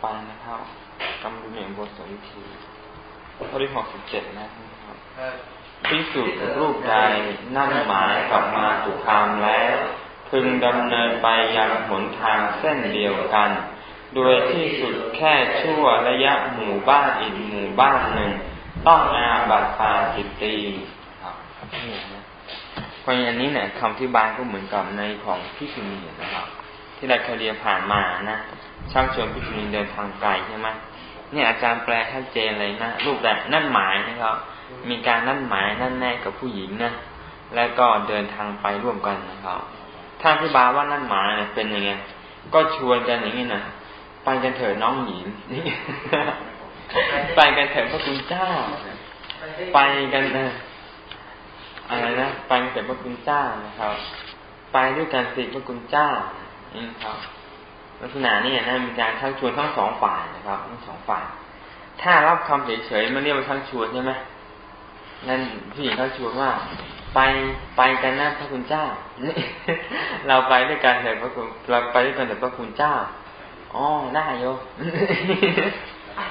ไปนะครับกำลังเหนบทสนทีข้อที่หกสิบเจ็ดนะครับพิสุรูปใดนั่นหมายกลับมาตุคามแล้ว พึงดำเนินไปยังหนทางเส้นเดียวกัน โดยที่สุดแค่ชั่วระยะหมู่บ้านอีกหมู่บ้านหนึ่ง ต้องอาบัตปาจิตตีครับนี่นะเพราะอันนี้เนี่ยคำที่บานก็เหมือนกับในของพิคุณีนะครับ ที่เราเคยเรียนผ่านมานะช่างชวนพิคุณีเดินทางไกลใช่ไหมเนี่ยอาจารย์แปลชัดเจนเลยนะรูปแบบนั่นหมายนะครับ มีการนั่นหมายนั่นแน่กับผู้หญิงนะแล้วก็เดินทางไปร่วมกันนะครับถ้าที่บาว่านั่นหมายเนี่ยเป็นยังไงก็ชวนกันอย่างนี้นะไปกันเถิดน้องหญิงไปกันเถิดพระคุณเจ้า ไปกันอะไรนะไปกันเถิดพระคุณเจ้านะครับ ไปด้วยกันสิพระคุณเจ้า ครับลักษณะนี้นะมีการชักชวนทั้งสองฝ่ายนะครับทั้งสองฝ่าย ถ้ารับคำเฉยๆมันเรียกว่าชักชวนใช่ไหมนั่นผู้หญิงชักชวนว่า ไปไปกันนะพระคุณเจ้าเราไปด้วยกันเถิดพระคุณเราไปด้วยกันเถิดพระคุณเจ้าอ๋อได้โย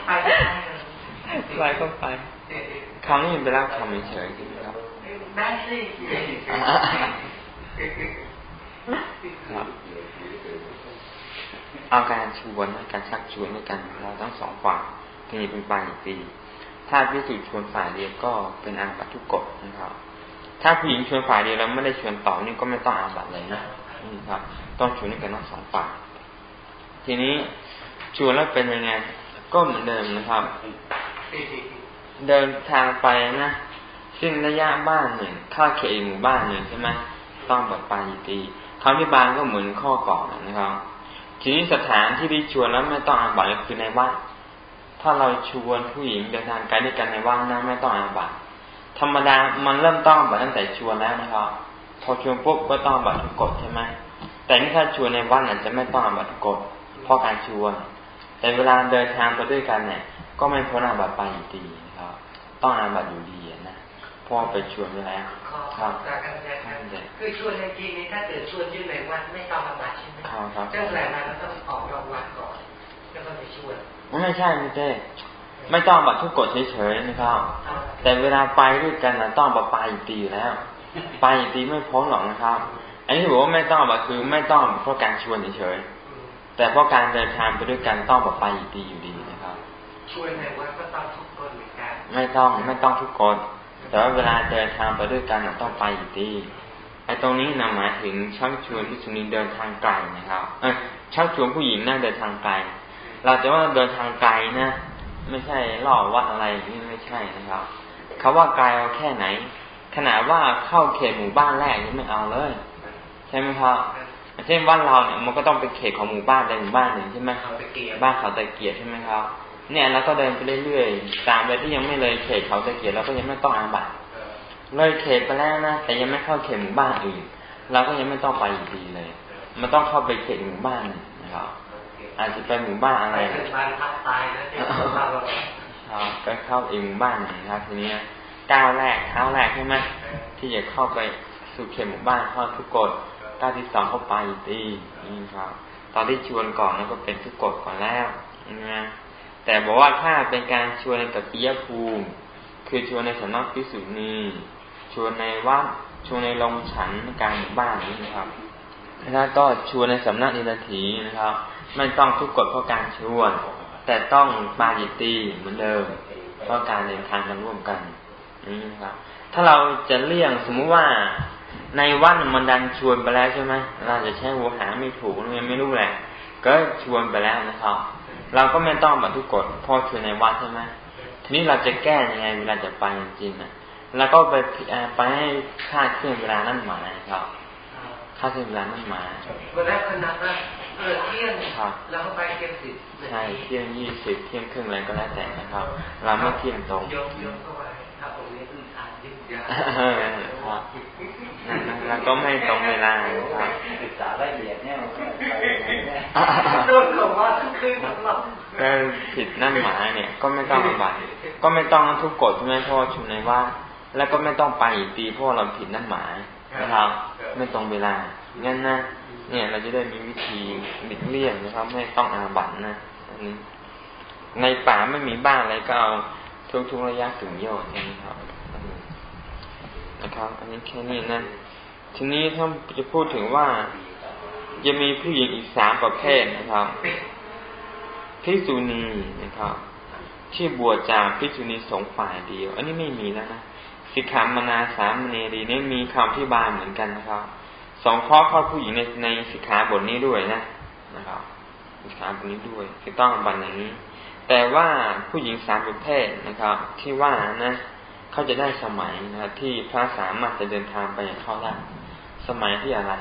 ไปไปก็ไปคำนี้เป็นรับคำเฉยๆใช่ไหมครับได้สิครับ เอาการชวนและการชักชวนด้วยกันเราทั้งสองฝ่ายทีนี้เป็นปลายปีถ้าพิสูจชวนฝ่ายเดียวก็เป็นอาบัตทุกกฎนะครับ ถ้าผู้หญิงชวนฝ่ายเดียวแล้วไม่ได้ชวนต่อนี่ก็ไม่ต้องอาบัตเลยนะนี่ครับ ต้องชวนด้วยกันทั้งสองฝ่ายทีนี้ชวนแล้วเป็นยังไง ก็เหมือนเดิมนะครับ เดินทางไปนะซึ่งระยะบ้านหนึ่งข้าเขตหมู่บ้านหนึ่งใช่ไหมต้องบัดปายิตีคำที่บานก็เหมือนข้อก่อนนะครับ ทีนี้สถานที่ที่ชวนแล้วไม่ต้องอาบัตก็คือในวัดถ้าเราชวนผู้หญิงเดินทางไกลด้วยกันในวัดนะไม่ต้องอาบัตธรรมดามันเริ่มต้องบัตตั้งแต่ชวนแล้วนะครับพอชวนปุ๊บก็ต้องบัตทุกกฎใช่ไหมแต่นี่ถ้าชวนในวัดอาจจะไม่ต้องอาบัตทุกฎเพราะการชวน แต่เวลาเดินทางไปด้วยกันเนี่ย ก็ไม่พ้นอาบัตไปอยู่ดีนะครับ ต้องอาบัตอยู่ดีน พราะไปชวนไปแล้วครับคือชวนในทีนี้ถ้าเกิดชวนยื่ในวัดไม่ต้องอาบัตใช่ไหมครับเจ้าแหวนมาเราต้องออกรางวัลก่อนแล้วก็ไปชวนไม่ใช่ไม่ใช่ไม่ต้องบัตรทุกกฎเฉยๆนะครับ แต่เวลาไปด้วยกันนะต้องบัตรไปตีแล้ว ไปตีไม่พ้นหรอกนะครับ อันนี้บอกว่าไม่ต้องบัตรคือไม่ต้องเพราะการชวนเฉยๆแต่เพราะการเดินทางไปด้วยกันต้องบัตรไปตีอยู่ดีนะครับ ชวนในวัดก็ต้องทุกคนเหมือนกันไม่ต้องไม่ต้องทุกคน แต่ว่าเวลาเดินทางไปด้วยกันต้องไปอยู่ดีไอ้ตรงนี้นะหมายถึงชักชวนผู้ชนินเดินทางไกลนะครับเออชักชวนผู้หญิงนั่งเดินทางไกล เราจะว่าเดินทางไกลนะ ไม่ใช่ล่อวัดอะไรนี่ไม่ใช่นะครับเขาว่าไกลเอาแค่ไหน ขนาดว่าเข้าเขตหมู่บ้านแรกยังไม่เอาเลย ใช่ไหมครับเช่นบ้านเราเนี่ยมันก็ต้องเป็นเขตของหมู่บ้านใดหมู่บ้านหนึ่งใช่ไหมบ้านเขาตะเกียบใช่ไหมครับ เนี่ยเราก็เดินไปเรื่อยๆตามไปที่ยังไม่เลยเขตเขาตะเกียบเราก็ยังไม่ต้องอาบัตเลยเขตไปแล้วนะแต่ยังไม่เข้าเขตหมู่บ้านอื่นเราก็ยังไม่ต้องไปอยู่ดีเลย มันต้องเข้าไปเขตหมู่บ้านนะครับอาจจะไปหมู่บ้านอะไรบ้านพักตายนะเจ้าครับก็เข้าอีกหมู่บ้านหนึ่งครับทีนี้ก้าวแรกเท้าแรกใช่ไหมที่จะเข้าไปสู่เขตหมู่บ้านเข้าทุกกฎก้าวที่สองเข้าไปตีนี่ครับ ตอนที่ชวนก่อนนั้นก็เป็นทุกกฎก่อนแล้วนะ แต่บอกว่าถ้าเป็นการชวนกับปิยภูมิ คือชวนในสำนักพิสุนีชวนในวัดชวนในโรงฉันกลางหมู่บ้านนี้นะครับแล้วก็ชวนในสำนักอินทถีนะครับ ไม่ต้องทุกกฎเพราะการชวน แต่ต้องปาจิตีเหมือนเดิมเพราะการเดินทางกันร่วมกันนี่นะครับ ถ้าเราจะเลี่ยงสมมุติว่าในวัดมันดันชวนไปแล้วใช่ไหมเราจะใช้หัวหาไม่ถูกไม่ไม่รู้แหละก็ชวนไปแล้วนะครับ เราก็ไม่ต้องบัตรทุกกฎพอชวนในวัดใช่ไหมทีนี้เราจะแก้ยังไงเวลาจะไปจริงๆนะแล้วก็ไปไปให้ค่าเครื่องเวลานั่นหมายครับค่าเครื่องเวลานั่นหมายวันแรกคณะเกิดเที่ยงแล้วก็ไปเที่ยงสิบใช่เที่ยงยี่สิบเที่ยงครึ่งอะไรก็แล้วแต่นะครับ เราไม่เที่ยงตรงยกยกเข้าไปถ้าผมนี้คือทานยิ่งยาก แล้วก็ไม่ตรงเวลาครับศึกษาละเอียดเนี่ยโดนของว่าคือเราก็ผิดนั่นหมายเนี่ย ก็ไม่ต้องบัตรก็ไม่ต้องทุกกฎใช่ไหมพ่อชุนในว่า แล้วก็ไม่ต้องไปอีกตีเพราะเราผิดนั่นหมายนะครับ ไม่ตรงเวลางั้นนะเนี่ย เราจะได้มีวิธีหลีกเลี่ยงนะครับ ไม่ต้องอาบัตนะอันนี้ในป่าไม่มีบ้านอะไรก็เอาทุกทุกระยะถึงโยนใช่ไหมครับ นะครับ อันนี้แค่นี้นะ ทีนี้ถ้าจะพูดถึงว่า จะมีผู้หญิงอีกสามประเภทนะครับพิสุนีนะครับ ที่บวชจากพิสุนีสงฝ่ายเดียว อันนี้ไม่มีแล้วนะสิกขามนาสามเณรีนี่มีคำที่บานเหมือนกันนะครับสองข้อข้อผู้หญิงในในสิกขาบทนี้ด้วยนะนะครับสิกขาบทนี้ด้วยที่ต้องบันอย่างนี้ แต่ว่าผู้หญิงสามประเภทนะครับ ที่ว่านะ เขาจะได้สมัยนะครับที่พระสามารถจะเดินทางไปอย่างเข้าได้สมัยที่อะไร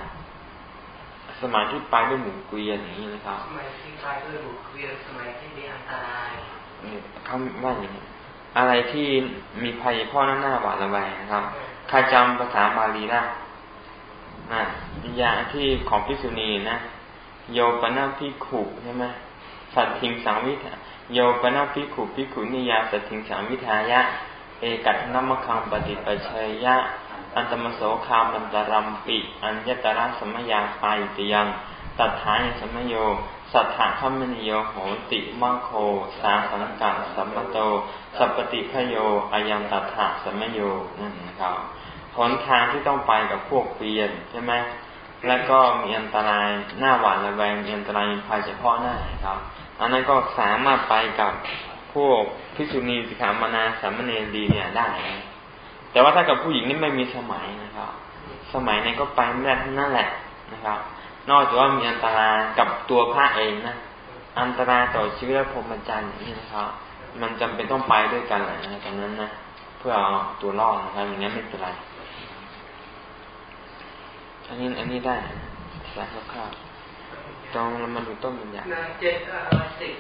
สมัยที่ไปด้วยหมู่เกวียนอย่างนี้นะครับ สมัยที่ไปด้วยหมู่เกวียนสมัยที่มีอันตรายเขาว่าอย่างนี้อะไรที่มีภัยพ่อหน้าหน้าหวาดระแวงนะครับใครจำภาษาบาลีได้นะอย่างที่ของพิสุนีนะโยปนาพิขุใช่ไหมสัตทิงสังวิทาโยปนาพิขุพิขุนิยาสัตทิงสังวิทายะ เอกัตนัมคังปฏิปเชยยะ อันตมโสคามันตรัมปิ อัญญตระสมยาปายติยัง ตัทานสมโย สัทธาคัมมนิโยโหติมังโค สาสังกัดสัมปโต สัพปติพโยอายังตัทธาสมโยนั่นนะครับหนทางที่ต้องไปกับพวกเปียนใช่ไหมแล้วก็มีอันตรายหน้าหวานระแวงมีอันตรายภัยเฉพาะหน้าครับ อันนั้นก็สามารถไปกับ พวกพิษุณีสิกขามานาสามเณรีเนี่ยได้แต่ว่าถ้ากับผู้หญิงนี่ไม่มีสมัยนะครับ สมัยนี้ก็ไปไม่ได้ทั้งนั้นแหละนะครับ นอกจากว่ามีอันตรายกับตัวพระเองนะอันตรายต่อชีวิตและพรหมจรรย์อย่างนี้นะครับ มันจำเป็นต้องไปด้วยกันแหละนะตอนนั้นนะเพื่อเอาตัวรอดนะครับ อย่างนี้ไม่เป็นไร อันนี้อันนี้ได้สายคร่าวๆตองเรามาดูต้นบัญญัติเจ็ดร้อยสิบ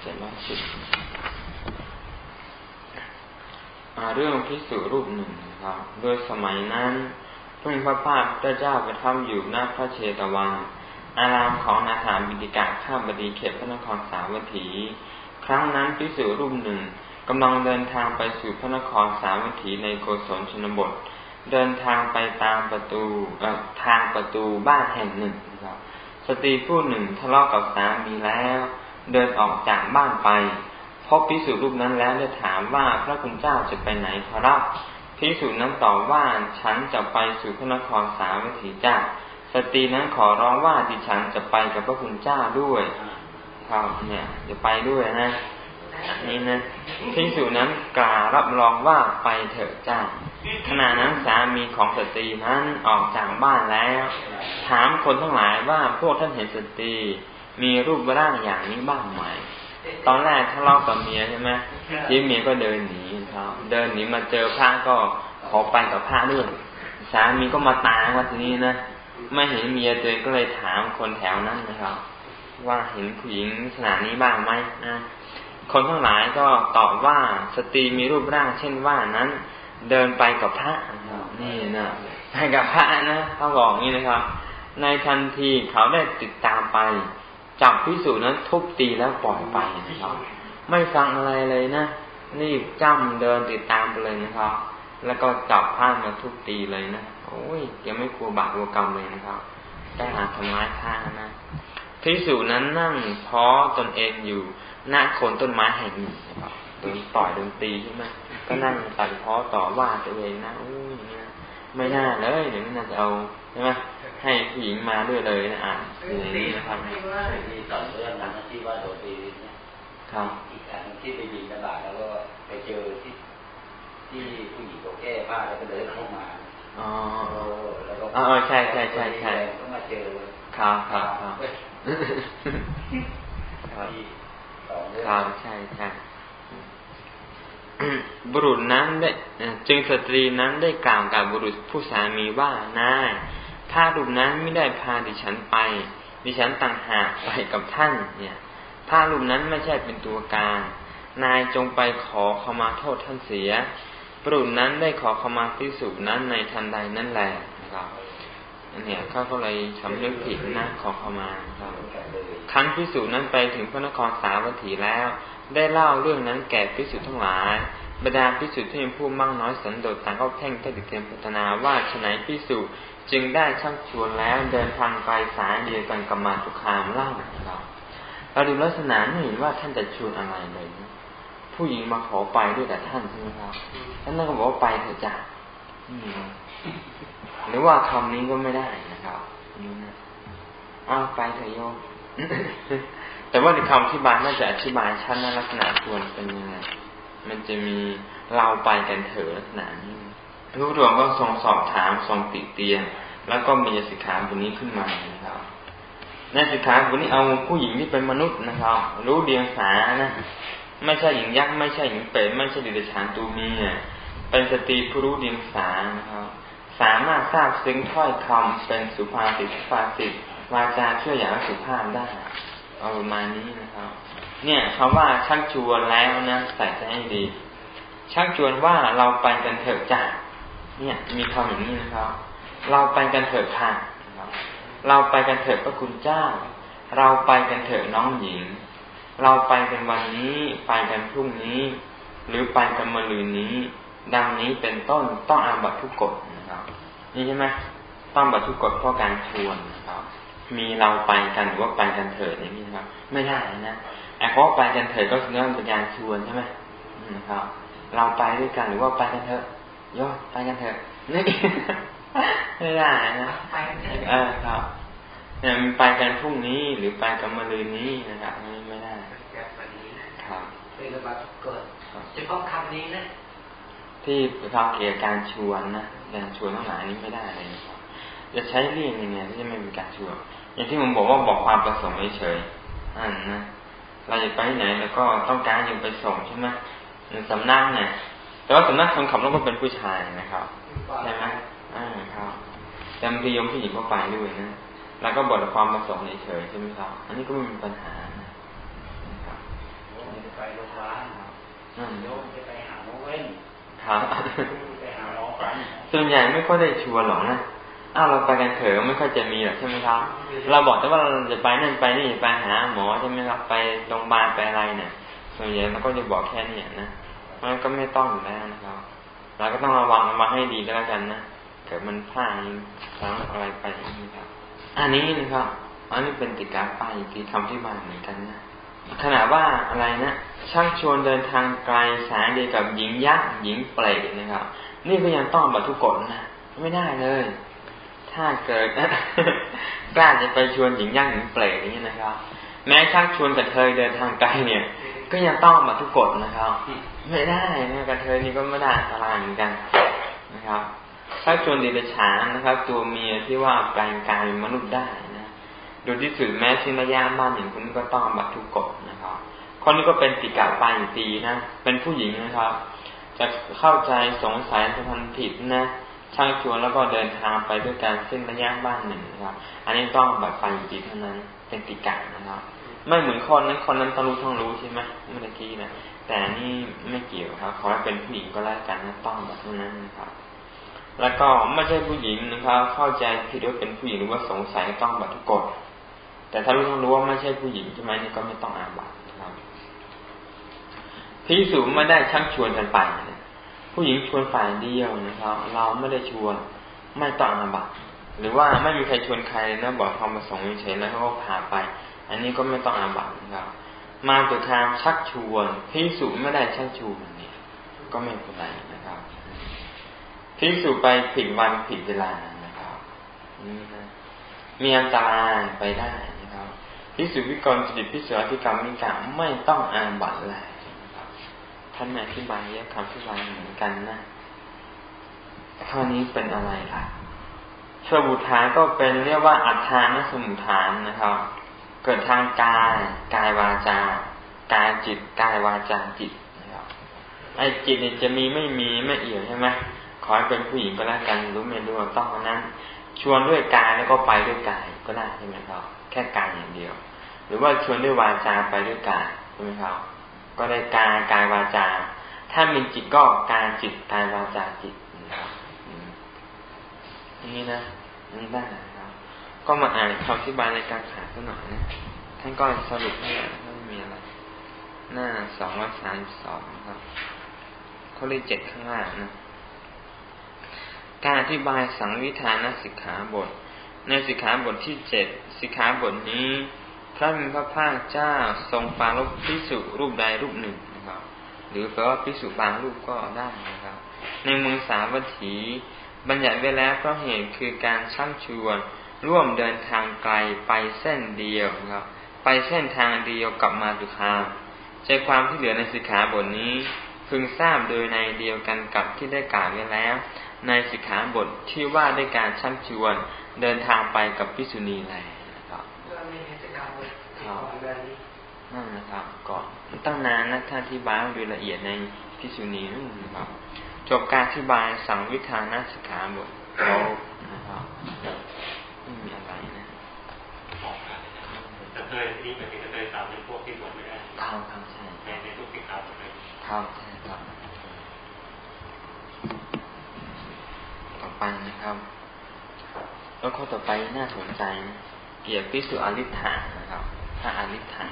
เจ็ดร้อยสิบเรื่องพิสูรูปหนึ่งครับ โดยสมัยนั้นพระพระภาพระเจ้าประทับอยู่หน้าพระเชตวัน อารามของนาถาบิดิกาข้าบดีเขตพระนครสาวัตถี ครั้งนั้นพิสูรูปหนึ่งกำลังเดินทางไปสู่พระนครสาวัตถีในโกศลชนบท เดินทางไปตามประตูทางประตูบ้านแห่งหนึ่งครับสตรีผู้หนึ่งทะเลาะกับสามีแล้ว เดินออกจากบ้านไปพบภิกษุรูปนั้นแล้วได้ถามว่าพระคุณเจ้าจะไปไหนครับภิกษุนั้นตอบว่าฉันจะไปสู่พระนครสาวัตถีเจ้า สตรีนั้นขอร้องว่าดิฉันจะไปกับพระคุณเจ้าด้วยครับเนี่ยจะไปด้วยนะนี่นะภิกษุนั้นกล่าวรับรองว่าไปเถอะเจ้าขณะนั้นสามีของสตรีนั้นออกจากบ้านแล้ว ถามคนทั้งหลายว่าพวกท่านเห็นสตรี มีรูปร่างอย่างนี้บ้างไหมตอนแรกทะเลาะกับเมียใช่ไหมที่เมียก็เดินหนีครับเดินหนีมาเจอพระก็ขอไปกับพระด้วยสามีก็มาตามว่าทีนี้นะไม่เห็นเมียตัวเองก็เลยถามคนแถวนั้นนะครับ ว่าเห็นผู้หญิงขนาดนี้บ้างไหมนะคนทั้งหลายก็ตอบว่าสตรีมีรูปร่างเช่นว่านั้น เดินไปกับพระนี่นะไปกับพระนะเขาบอกอย่างนี้นะครับ ในทันทีเขาได้ติดตามไป จับพิสูจนั้นทุบตีแล้วปล่อยไปนะครับ ไม่ฟังอะไรเลยนะนี่จ้ำเดินติดตามไปเลยนะครับ แล้วก็จับผ้ามาทุบตีเลยนะโอ้ยยังไม่กลัวบาปกลัวกรรมเลยนะครับได้หาทำร้ายข้านะพิสูจนั้นนั่งเพาะตนเองอยู่หน้าโคนต้นไม้แห่งหนึ่งนะครับโดนต่อยโดนตีใช่ไหมก็นั่งตัดพ้อต่อว่าตัวเองนะอู้เนี่ยไม่น่าเลยเดี๋ยวน่าจะเอาใช่ไหม ให้ผู้หญิงมาด้วยเลยนะอ่านอย่างนี้นะครับที่สอนเรื่องนั้นที่ว่าโดนตีเนี่ยครับอีกอันที่ไปยิงกระบาดแล้วก็ไปเจอที่ ที่ผู้หญิงเขาแก้ผ้าแล้วก็เดินเข้ามาอ๋อแล้วก็อ๋อใช่ใช่ใช่ใช่ก็มาเจอครับครับครับครับใช่ใช่บุรุษนั้นได้จึงสตรีนั้นได้กล่าวกับบุรุษผู้สามีว่านาย ถ้ารูปนั้นไม่ได้พาดิฉันไป ดิฉันต่างหากไปกับท่าน เนี่ยถ้ารูปนั้นไม่ใช่เป็นตัวการ นายจงไปขอขมาโทษท่านเสียบุรุษนั้นได้ขอขมาพิสูจนั้นในทันใดนั่นแหละนะครับอันเนี้ยเขาก็เลยสำนึกผิดนะขอขมาครับครั้นพิสูจนั้นไปถึงพระนครสาวัตถีแล้ว ได้เล่าเรื่องนั้นแก่พิสุทธ์ทั้งหลาย บรรดาพิสุทธ์ที่เป็นผู้มั่งน้อยสันโดษต่างก็แพ่งแค่ติเตียมพัฒนาว่าฉนัยพิสุจึงได้ชักชวนแล้วเดินทางไปสายเดียวกันกับมาทุคามเล่าครับเราดูลักษณะไม่เห็นว่าท่านจะชวนอะไรเลยผู้หญิงมาขอไปด้วยแต่ท่านใช่ไหมครับท่านนั่นก็บอกว่าไปเถอะจ้ะหรือว่าคำนี้ก็ไม่ได้นะครับนี่นะอ้าวไปเถอะโยมแต่ว่าในคำอธิบายน่าจะอธิบายชั้นลักษณะชวนเป็นยังไง มันจะมีเราไปกันเถอะลักษณะนี้พระพุทธองค์ก็ทรงสอบถามทรงติเตียน แล้วก็มีสิกขาบทนี้ขึ้นมานะครับในสิกขาบทนี้เอาผู้หญิงที่เป็นมนุษย์นะครับ รู้เดียงสานะไม่ใช่หญิงยักษ์ไม่ใช่หญิงเป็ดไม่ใช่ดิเดชานตูมีเป็นสตรีผู้รู้เดียงสานะครับสามารถทราบซึ้งถ้อยคำเป็นสุภาษิตสุภาษิตวาจาช่วยอย่างสุภาพได้เอาประมาณนี้นะครับ เนี่ยคาว่าชักชวนแล้วนะใส่ใจให้ดี ชักชวนว่าเราไปกันเถอะจ้าเนี่ย มีคำอย่างนี้นะครับ เราไปกันเถอะค่ะเราไปกันเถอะพระคุณเจ้า เราไปกันเถอะน้องหญิง เราไปกันวันนี้ไปกันพรุ่งนี้ หรือไปกันมะรืนนี้ ดังนี้เป็นต้นต้องอาบัตทุกกฎนะครับ นี่ใช่ไหมต้องบัตทุกกฎเพราะการชวนนะครับ มีเราไปกันหรือว่าไปกันเถิดอย่างนี้นะครับ ไม่ได้นะ ไอ้เพราะไปกันเถิดก็คือเป็นการชวนใช่ไหมนะครับ เราไปด้วยกันหรือว่าไปกันเถอะย่อไปกันเถอะนี่ไม่ได้นะเออครับเนี่ยมันไปกันพรุ่งนี้หรือไปกันมะรืนนี้นะครับนี่ไม่ได้ครับเป็นระบาดเกิดเฉพาะคำนี้นะที่เราเกี่ยวกับการชวนนะการชวนทั้งหลายนี้ไม่ได้เลยนะครับจะใช้เรี่ยงยังไงที่จะไม่มีการชวนอย่างที่ผมบอกว่าบอกความประสงค์เฉยๆอันนะ เราจะไปไหนแล้วก็ต้องการยังไปส่งใช่ไหมหนึ่งสำนักเนี่ยแต่ว่าสำนักคนขับรถก็เป็นผู้ชายนะครับใช่ไหมอ่าครับแต่บางทียมผู้หญิงก็ไปด้วยนะแล้วก็บอกความประสงค์เฉยๆใช่ไหมครับ อันนี้ก็ไม่มีปัญหานะครับจะไปโรงพยาบาลโยมจะไปหาโมเว้นครับส่วนใหญ่ไม่ค่อยได้ชวนหรอกนะ อ้าวเราไปกันเถอะไม่ค่อยจะมีหรอกใช่ไหมครับ เราบอกแต่ว่าเราจะไปนั่นไปนี่ไปหาหมอใช่ไหมครับไปโรงพยาบาลไปอะไรเนี่ยส่วนใหญ่เราก็จะบอกแค่นี้นะมันก็ไม่ต้องอยู่แล้วนะครับ เราก็ต้องระวังมาให้ดีก็แล้วกันนะเกิดมันพลาดทั้งอะไรไปนี่ครับ อันนี้นะครับอันนี้เป็นติกาไปที่คำที่มาเหมือนกันนะขณะว่าอะไรนะช่างชวนเดินทางไกลสายเดียวกับหญิงยักษ์หญิงเปรตนะครับ นี่ก็ยังต้องบัตรทุกกฎนะไม่ได้เลย ถ้าเกิดกล้าจะไปชวนหญิงย่างหญิงเปรตอย่างนี้นะครับ แม้ชักชวนกระเทยเดินทางไกลเนี่ย ก็ยังต้องมาทุกกฎนะครับ ไม่ได้นะกระเทยนี่ก็ไม่ได้อะไรเหมือนกันนะครับชักชวนดิเรชานนะครับ ตัวเมียที่ว่าแปลงกายเป็นมนุษย์ได้นะโดูที่สุดแม้ชินยาบ้านอย่างคุณก็ต้องบัตทุกกฎนะครับคนนี้ก็เป็นติกาปายตีนะเป็นผู้หญิงนะครับ จะเข้าใจสงสัยสัมพันธ์ผิดนะ ชักชวนแล้วก็เดินทางไปด้วยกันซึ่งระยะบ้านหนึ่งนะครับ อันนี้ต้องแบบไฟจิตเท่านั้นเป็นติกานะครับ ไม่เหมือนคนนั้นคนนั้นต้องรู้ต้องรู้ใช่ไหมเมื่อกี้นะแต่นี่ไม่เกี่ยวครับขอให้เป็นผู้หญิงก็แล้วกันนะต้องแบบนั้นนะครับ แล้วก็ไม่ใช่ผู้หญิงนะครับ เข้าใจผิดว่าเป็นผู้หญิงหรือว่าสงสัยต้องบัตทุกกฎแต่ถ้ารู้ต้องรู้ว่าไม่ใช่ผู้หญิงใช่ไหมนี่ก็ไม่ต้องอาบัตนะครับพิสูจไม่ได้ชักชวนกันไปนะ ผู้หญิงชวนฝ่ายเดียวนะครับ เราไม่ได้ชวนไม่ต้องอาบัตหรือว่าไม่มีใครชวนใครนะบอกความประสงค์เฉยแล้วเขาก็พาไป อันนี้ก็ไม่ต้องอาบัตนะครับ มาตัวทางชักชวนพิสูจไม่ได้ชักชวนเนี่ยก็ไม่เป็นไรนะครับพิสูจไปผิดวันผิดเวลานะครับนี่นะมีอันตรายไปได้นะครับพิสูจวิกรจิตพิสูจอธิกรรมมิกรรมไม่ต้องอาบัตเลย ท่านอธิบายเยอะคำอธิบายเหมือนกันนะข้อนี้เป็นอะไรล่ะสมุทฐานก็เป็นเรียกว่าอัฏฐานสมุทฐานนะครับ เกิดทางกายกายวาจากายจิตกายวาจาจิตนะครับไอ้จิตเนี่ยจะมีไม่มีไม่เอี่ยวใช่ไหมขอให้เป็นผู้หญิงก็แล้วกันรู้ไม่รู้ต้องนั้นชวนด้วยกายแล้วก็ไปด้วยกายก็ได้ใช่ไหมครับ แค่กายอย่างเดียว หรือว่าชวนด้วยวาจาไปด้วยกายใช่ไหมครับ ก็ได้กายกายวาจา ถ้ามีจิตก็กายจิตกายวาจาจิตนี่นะนี่ได้ครับ ก็มาอ่านคำอธิบายในการขาสักหน่อยนะท่านก็สรุปให้ไม่มีอะไร หน้าสองร้อยสามสองครับเขาเลยเจ็ดข้างล่างนะการอธิบายสังวิธานสิกขาบท ในสิกขาบทที่เจ็ดสิกขาบทนี้ พระมีพระภาคเจ้าทรงปาลบพิสุรูปใดรูปหนึ่งนะครับ หรือแปลว่าพิสุบางรูปก็ได้นะครับ ในเมืองสาวัตถี บัญญัติไว้แล้วเพราะเหตุคือการชักชวนร่วมเดินทางไกลไปเส้นเดียวนะครับ ไปเส้นทางเดียวกับมาตุคามใจความที่เหลือในสิกขาบทนี้ พึงทราบโดยในเดียวกันกับที่ได้กล่าวไว้แล้ว ในสิกขาบทที่ว่าด้วยการชักชวนเดินทางไปกับพิษุณีแล ครับนั่นนะครับก่อนตั้งนานนะท่านที่บายโดยละเอียดในพิษุณีนั่นนะครับ จบการอธิบายสังวิธานาสิกขาบทเรานะครับไม่มีอะไรนะแต่เคยนี่หมายถึงเคยสามเป็นพวกที่บวชไม่ได้ครับครับใช่ในในทุกสิกขาบทเลยครับใช่ครับต่อไปนะครับแล้วข้อต่อไปน่าสนใจนะเกี่ยวกับพิสุอริธานะครับ พระอริธา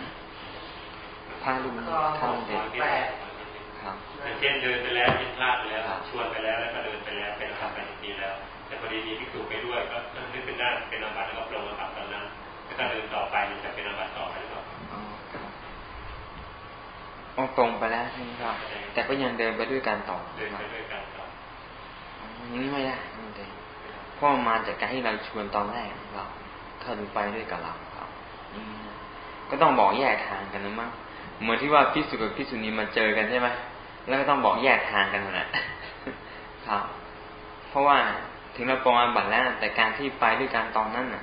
พระลุงเข้าเด็กครับเช่นเดินไปแล้วยินพลาดไปแล้ว ชวนไปแล้วแล้วก็เดินไปแล้วเป็นอาบัติไปทีแล้ว แต่พอดีมีพิสูจไปด้วยก็นึกเป็นได้เป็นอาบัติแล้วก็ปรงอาบัติตอนนั้นแล้วก็เดินต่อไปจะเป็นอาบัติต่อไปหรือเปล่าอ๋อตรงไปแล้วใช่ไหมครับ แต่ก็ยังเดินไปด้วยกันต่อเดินไปด้วยกันต่ออย่างนี้ไม่ได้ไม่ได้เพราะมาจากการที่เราชวนตอนแรกเราเขาดูไปด้วยกับเราครับ ก็ต้องบอกแยกทางกันนะมั้งเหมือนที่ว่าพิสุกับพิสุนีมาเจอกันใช่ไหมแล้วก็ต้องบอกแยกทางกันแหละครับ เพราะว่าถึงเราปรงอาบัตแล้วแต่การที่ไปด้วยกันตอนนั้นน่ะ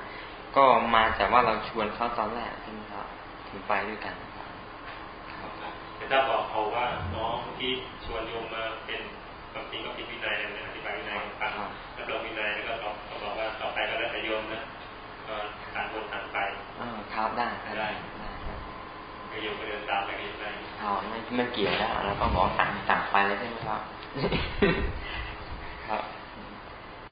ก็มาจากว่าเราชวนเขาตอนแรกใช่ไหมครับถึงไปด้วยกันครับแต่ถ้าบอกเขาว่าน้องที่ชวนโยมมาเป็นบางทีก็เป็นวินัยนะอธิบายวินัยฟังแล้วเราวินัยแล้วก็เขาบอกว่าต่อไปก็แล้วแต่โยมนะก็ต่างคนต่างไปอ่า ครับได้ได้ก็โยมก็เดินตามไปกันไปอ๋อไม่ไม่เกี่ยวแล้วแล้วก็บอกต่างต่างไปแล้วใช่ไหมครับ ครับ